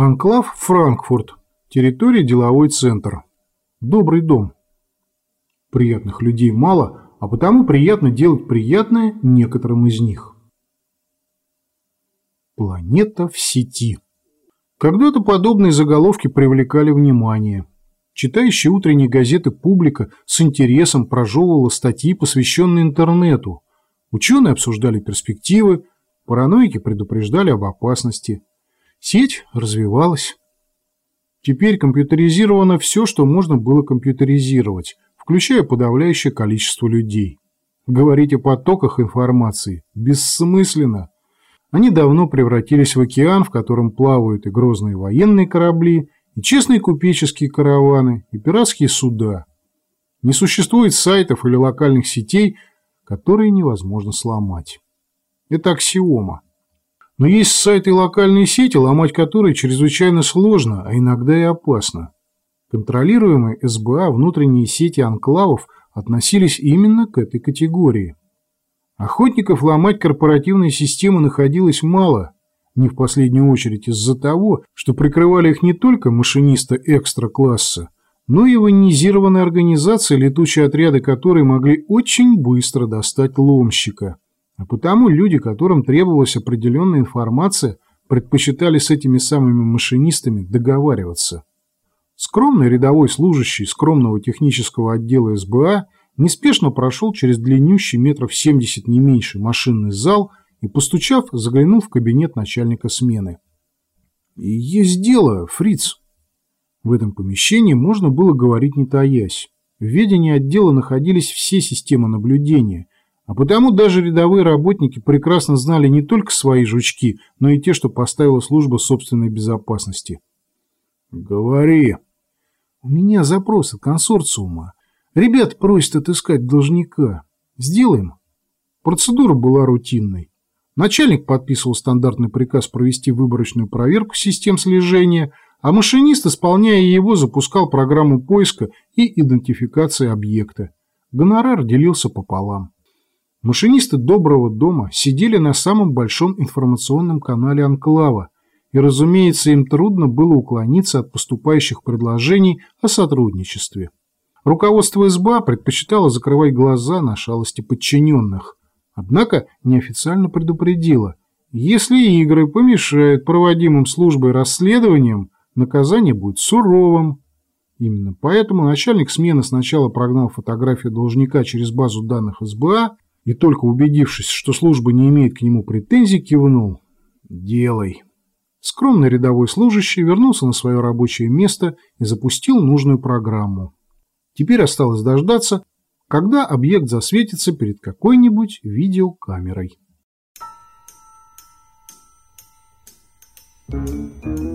Анклав Франкфурт. Территория деловой центр. Добрый дом. Приятных людей мало, а потому приятно делать приятное некоторым из них. Планета в сети. Когда-то подобные заголовки привлекали внимание. Читающая утренние газеты публика с интересом прожевывала статьи, посвященные интернету. Ученые обсуждали перспективы, параноики предупреждали об опасности. Сеть развивалась. Теперь компьютеризировано все, что можно было компьютеризировать, включая подавляющее количество людей. Говорить о потоках информации бессмысленно. Они давно превратились в океан, в котором плавают и грозные военные корабли, и честные купеческие караваны, и пиратские суда. Не существует сайтов или локальных сетей, которые невозможно сломать. Это аксиома. Но есть сайты и локальные сети, ломать которые чрезвычайно сложно, а иногда и опасно. Контролируемые СБА внутренние сети анклавов относились именно к этой категории. Охотников ломать корпоративные системы находилось мало, не в последнюю очередь из-за того, что прикрывали их не только машинисты экстра-класса, но и военизированные организации, летучие отряды которой могли очень быстро достать ломщика – а потому люди, которым требовалась определенная информация, предпочитали с этими самыми машинистами договариваться. Скромный рядовой служащий скромного технического отдела СБА неспешно прошел через длиннющий метров 70 не меньше машинный зал и, постучав, заглянул в кабинет начальника смены. «Есть дело, фриц». В этом помещении можно было говорить не таясь. В ведении отдела находились все системы наблюдения – а потому даже рядовые работники прекрасно знали не только свои жучки, но и те, что поставила служба собственной безопасности. «Говори». «У меня запрос от консорциума. Ребят просят отыскать должника. Сделаем». Процедура была рутинной. Начальник подписывал стандартный приказ провести выборочную проверку систем слежения, а машинист, исполняя его, запускал программу поиска и идентификации объекта. Гонорар делился пополам. Машинисты доброго дома сидели на самом большом информационном канале Анклава, и, разумеется, им трудно было уклониться от поступающих предложений о сотрудничестве. Руководство СБА предпочитало закрывать глаза на шалости подчиненных, однако неофициально предупредило, если игры помешают проводимым службой расследованиям, наказание будет суровым. Именно поэтому начальник смены сначала прогнал фотографию должника через базу данных СБА, и только убедившись, что служба не имеет к нему претензий, кивнул. «Делай». Скромный рядовой служащий вернулся на свое рабочее место и запустил нужную программу. Теперь осталось дождаться, когда объект засветится перед какой-нибудь видеокамерой. Thank you.